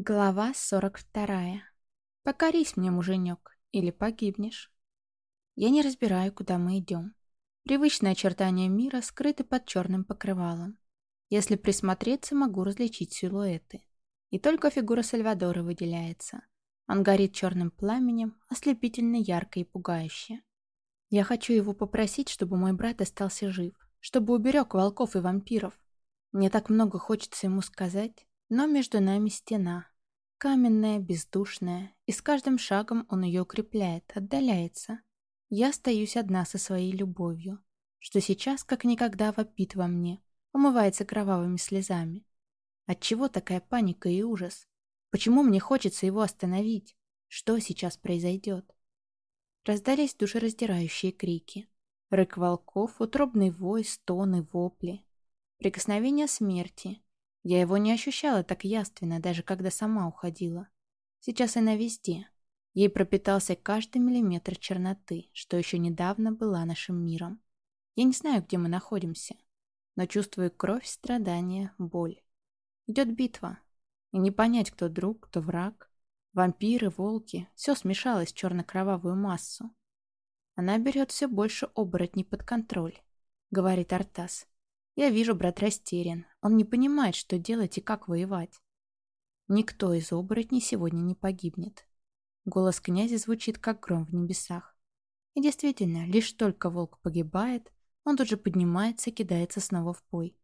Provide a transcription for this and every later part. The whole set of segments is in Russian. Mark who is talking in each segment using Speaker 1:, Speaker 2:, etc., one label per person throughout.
Speaker 1: Глава 42. Покорись мне, муженек, или погибнешь. Я не разбираю, куда мы идем. Привычные очертания мира скрыты под черным покрывалом. Если присмотреться, могу различить силуэты. И только фигура Сальвадора выделяется. Он горит черным пламенем, ослепительно ярко и пугающе. Я хочу его попросить, чтобы мой брат остался жив, чтобы уберег волков и вампиров. Мне так много хочется ему сказать, но между нами стена. Каменная, бездушная, и с каждым шагом он ее укрепляет, отдаляется. Я остаюсь одна со своей любовью, что сейчас как никогда вопит во мне, умывается кровавыми слезами. Отчего такая паника и ужас? Почему мне хочется его остановить? Что сейчас произойдет? Раздались душераздирающие крики. Рык волков, утробный вой, стоны, вопли. Прикосновение смерти, я его не ощущала так яственно, даже когда сама уходила. Сейчас она везде. Ей пропитался каждый миллиметр черноты, что еще недавно была нашим миром. Я не знаю, где мы находимся, но чувствую кровь, страдания, боль. Идет битва. И не понять, кто друг, кто враг. Вампиры, волки, все смешалось в черно-кровавую массу. Она берет все больше оборотней под контроль, говорит Артас. Я вижу, брат растерян. Он не понимает, что делать и как воевать. Никто из оборотней сегодня не погибнет. Голос князя звучит, как гром в небесах. И действительно, лишь только волк погибает, он тут же поднимается и кидается снова в бой.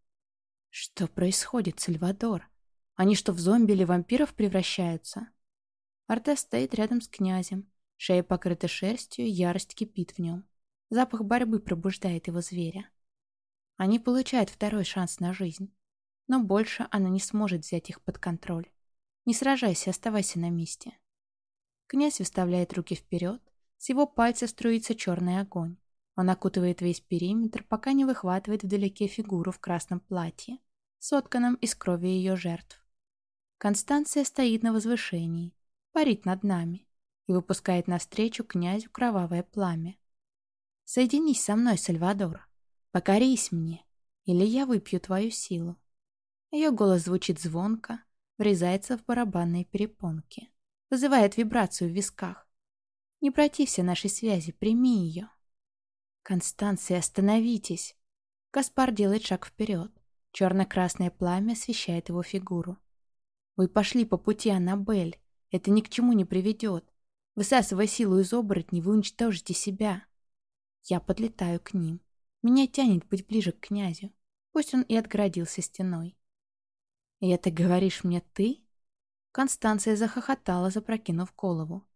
Speaker 1: Что происходит, Сальвадор? Они что, в зомби или вампиров превращаются? Арте стоит рядом с князем. Шея покрыта шерстью, ярость кипит в нем. Запах борьбы пробуждает его зверя. Они получают второй шанс на жизнь. Но больше она не сможет взять их под контроль. Не сражайся, оставайся на месте. Князь выставляет руки вперед, с его пальцев струится черный огонь. Он окутывает весь периметр, пока не выхватывает вдалеке фигуру в красном платье, сотканном из крови ее жертв. Констанция стоит на возвышении, парит над нами и выпускает навстречу князю кровавое пламя. «Соединись со мной, Сальвадор!» Покорись мне, или я выпью твою силу. Ее голос звучит звонко, врезается в барабанные перепонки, вызывает вибрацию в висках. Не протився нашей связи, прими ее. Констанция, остановитесь. Каспар делает шаг вперед. Черно-красное пламя освещает его фигуру. Вы пошли по пути Аннабель. Это ни к чему не приведет. Высасывая силу из оборотней, вы уничтожите себя. Я подлетаю к ним. Меня тянет быть ближе к князю. Пусть он и отгородился стеной. «И это говоришь мне ты?» Констанция захохотала, запрокинув голову.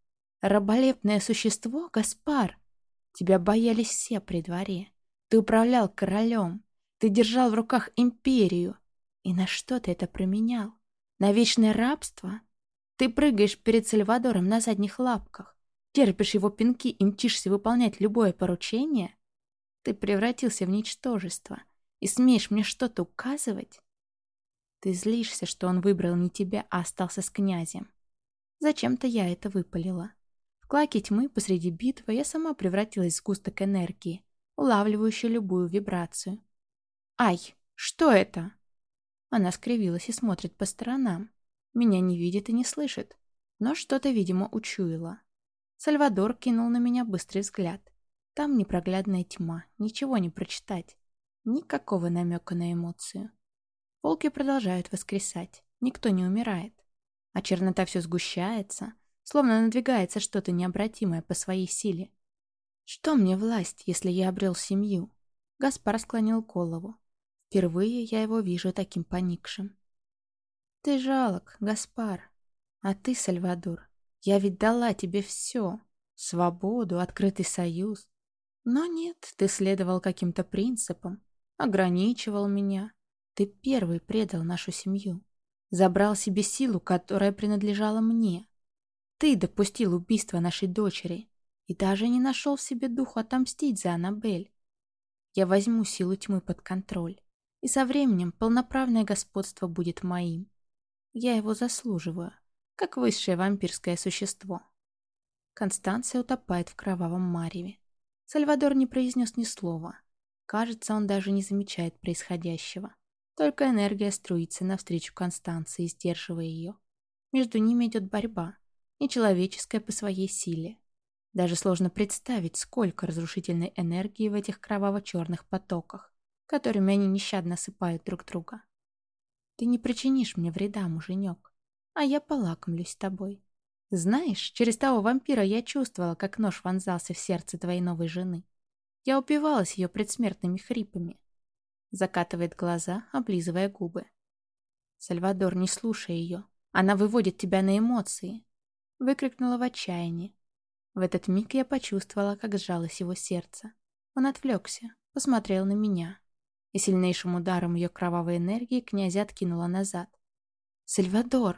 Speaker 1: «Раболепное существо, Гаспар! Тебя боялись все при дворе. Ты управлял королем. Ты держал в руках империю. И на что ты это променял? На вечное рабство? Ты прыгаешь перед Сальвадором на задних лапках, терпишь его пинки и мчишься выполнять любое поручение? Ты превратился в ничтожество и смеешь мне что-то указывать? Ты злишься, что он выбрал не тебя, а остался с князем. Зачем-то я это выпалила. В клаке тьмы посреди битвы я сама превратилась в сгусток энергии, улавливающий любую вибрацию. «Ай, что это?» Она скривилась и смотрит по сторонам. Меня не видит и не слышит, но что-то, видимо, учуяла. Сальвадор кинул на меня быстрый взгляд. Там непроглядная тьма, ничего не прочитать. Никакого намека на эмоцию. Волки продолжают воскресать, никто не умирает. А чернота все сгущается, словно надвигается что-то необратимое по своей силе. Что мне власть, если я обрел семью? Гаспар склонил голову. Впервые я его вижу таким поникшим. Ты жалок, Гаспар. А ты, Сальвадор, я ведь дала тебе все. Свободу, открытый союз, но нет, ты следовал каким-то принципам, ограничивал меня. Ты первый предал нашу семью. Забрал себе силу, которая принадлежала мне. Ты допустил убийство нашей дочери и даже не нашел в себе духу отомстить за Аннабель. Я возьму силу тьмы под контроль, и со временем полноправное господство будет моим. Я его заслуживаю, как высшее вампирское существо. Констанция утопает в кровавом мареве. Сальвадор не произнес ни слова. Кажется, он даже не замечает происходящего. Только энергия струится навстречу Констанции, сдерживая ее. Между ними идет борьба, нечеловеческая по своей силе. Даже сложно представить, сколько разрушительной энергии в этих кроваво-черных потоках, которыми они нещадно осыпают друг друга. Ты не причинишь мне вреда, муженек, а я полакомлюсь тобой. Знаешь, через того вампира я чувствовала, как нож вонзался в сердце твоей новой жены. Я упивалась ее предсмертными хрипами. Закатывает глаза, облизывая губы. Сальвадор, не слушай ее. Она выводит тебя на эмоции. Выкрикнула в отчаянии. В этот миг я почувствовала, как сжалось его сердце. Он отвлекся, посмотрел на меня. И сильнейшим ударом ее кровавой энергии князя откинула назад. «Сальвадор!»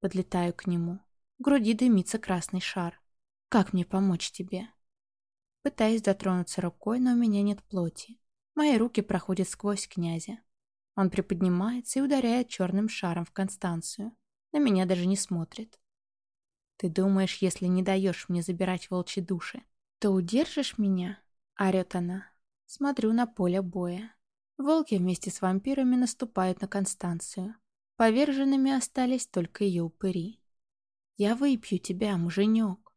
Speaker 1: Подлетаю к нему. В груди дымится красный шар. «Как мне помочь тебе?» Пытаюсь дотронуться рукой, но у меня нет плоти. Мои руки проходят сквозь князя. Он приподнимается и ударяет черным шаром в Констанцию. На меня даже не смотрит. «Ты думаешь, если не даешь мне забирать волчьи души, то удержишь меня?» — орет она. Смотрю на поле боя. Волки вместе с вампирами наступают на Констанцию. Поверженными остались только ее упыри. «Я выпью тебя, муженек.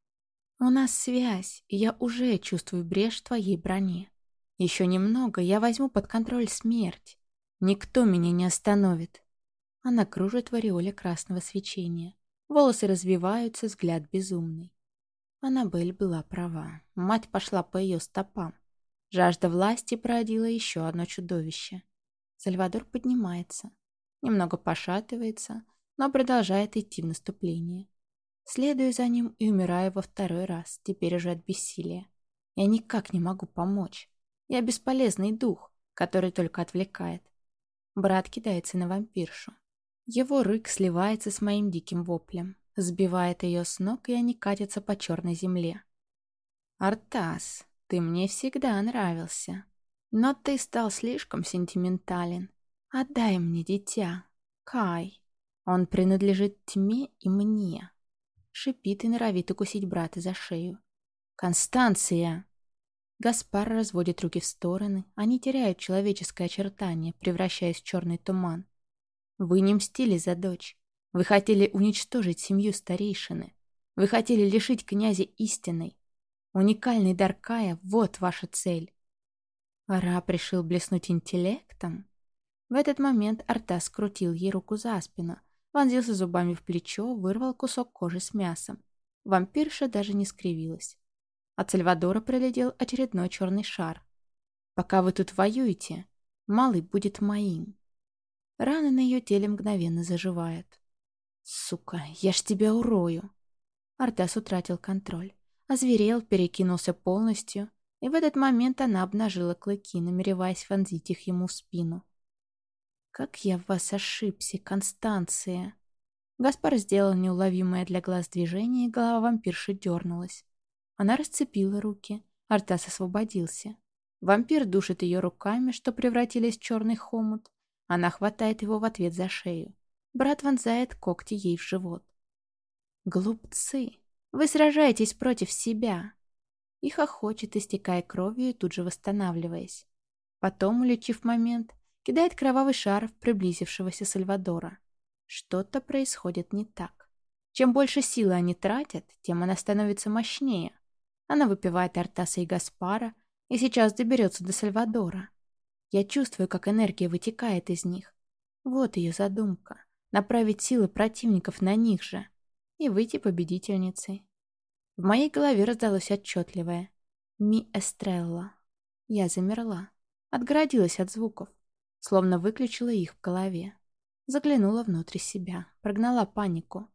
Speaker 1: У нас связь, и я уже чувствую брешь твоей броне. Еще немного, я возьму под контроль смерть. Никто меня не остановит. Она кружит в ореоле красного свечения. Волосы развиваются, взгляд безумный. Аннабель была права. Мать пошла по ее стопам. Жажда власти породила еще одно чудовище. Сальвадор поднимается. Немного пошатывается, но продолжает идти в наступление. Следую за ним и умираю во второй раз, теперь уже от бессилия. Я никак не могу помочь. Я бесполезный дух, который только отвлекает. Брат кидается на вампиршу. Его рык сливается с моим диким воплем, сбивает ее с ног, и они катятся по черной земле. «Артас, ты мне всегда нравился, но ты стал слишком сентиментален. Отдай мне дитя, Кай. Он принадлежит тьме и мне». Шипит и норовит укусить брата за шею. «Констанция!» Гаспар разводит руки в стороны, они теряют человеческое очертание, превращаясь в черный туман. Вы не мстили за дочь. Вы хотели уничтожить семью старейшины. Вы хотели лишить князя истиной. Уникальный дар Кая — вот ваша цель. Ара решил блеснуть интеллектом. В этот момент Арта скрутил ей руку за спину, вонзился зубами в плечо, вырвал кусок кожи с мясом. Вампирша даже не скривилась. От Сальвадора прилетел очередной черный шар. «Пока вы тут воюете, малый будет моим». Раны на ее теле мгновенно заживают. «Сука, я ж тебя урою!» Артас утратил контроль. Озверел, перекинулся полностью, и в этот момент она обнажила клыки, намереваясь вонзить их ему в спину. «Как я в вас ошибся, Констанция!» Гаспар сделал неуловимое для глаз движение, и голова вампирши дернулась. Она расцепила руки. Артас освободился. Вампир душит ее руками, что превратились в черный хомут. Она хватает его в ответ за шею. Брат вонзает когти ей в живот. «Глупцы! Вы сражаетесь против себя!» Их охочет, истекая кровью и тут же восстанавливаясь. Потом, улечив момент, кидает кровавый шар в приблизившегося Сальвадора. Что-то происходит не так. Чем больше силы они тратят, тем она становится мощнее. Она выпивает Артаса и Гаспара и сейчас доберется до Сальвадора. Я чувствую, как энергия вытекает из них. Вот ее задумка. Направить силы противников на них же. И выйти победительницей. В моей голове раздалось отчетливое. «Ми Эстрелла». Я замерла. Отгородилась от звуков. Словно выключила их в голове. Заглянула внутрь себя. Прогнала панику.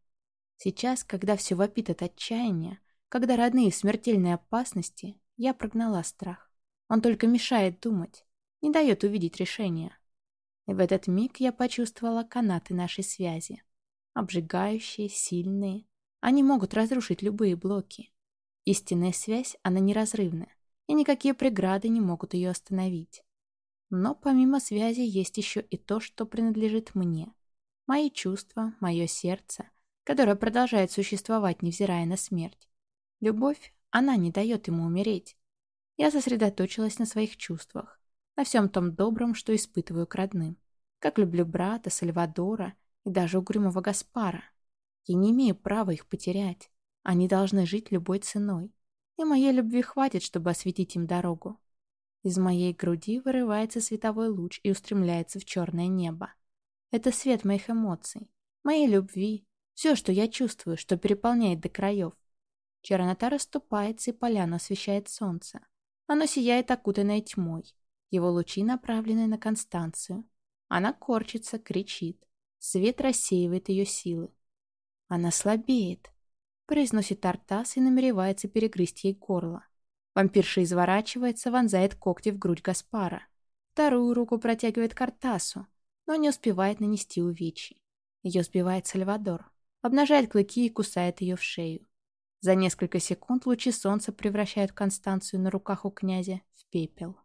Speaker 1: Сейчас, когда все вопит от отчаяния, когда родные в смертельной опасности, я прогнала страх. Он только мешает думать, не дает увидеть решение. И в этот миг я почувствовала канаты нашей связи. Обжигающие, сильные. Они могут разрушить любые блоки. Истинная связь, она неразрывна, и никакие преграды не могут ее остановить. Но помимо связи есть еще и то, что принадлежит мне. Мои чувства, мое сердце, которое продолжает существовать, невзирая на смерть. Любовь, она не дает ему умереть. Я сосредоточилась на своих чувствах, на всем том добром, что испытываю к родным. Как люблю брата, Сальвадора и даже угрюмого Гаспара. Я не имею права их потерять. Они должны жить любой ценой. И моей любви хватит, чтобы осветить им дорогу. Из моей груди вырывается световой луч и устремляется в черное небо. Это свет моих эмоций, моей любви, все, что я чувствую, что переполняет до краев. Чернота расступается, и поляну освещает солнце. Оно сияет окутанное тьмой. Его лучи направлены на Констанцию. Она корчится, кричит. Свет рассеивает ее силы. Она слабеет. Произносит Артас и намеревается перегрызть ей горло. Вампирша изворачивается, вонзает когти в грудь Гаспара. Вторую руку протягивает к Артасу, но не успевает нанести увечий. Ее сбивает Сальвадор. Обнажает клыки и кусает ее в шею. За несколько секунд лучи солнца превращают Констанцию на руках у князя в пепел.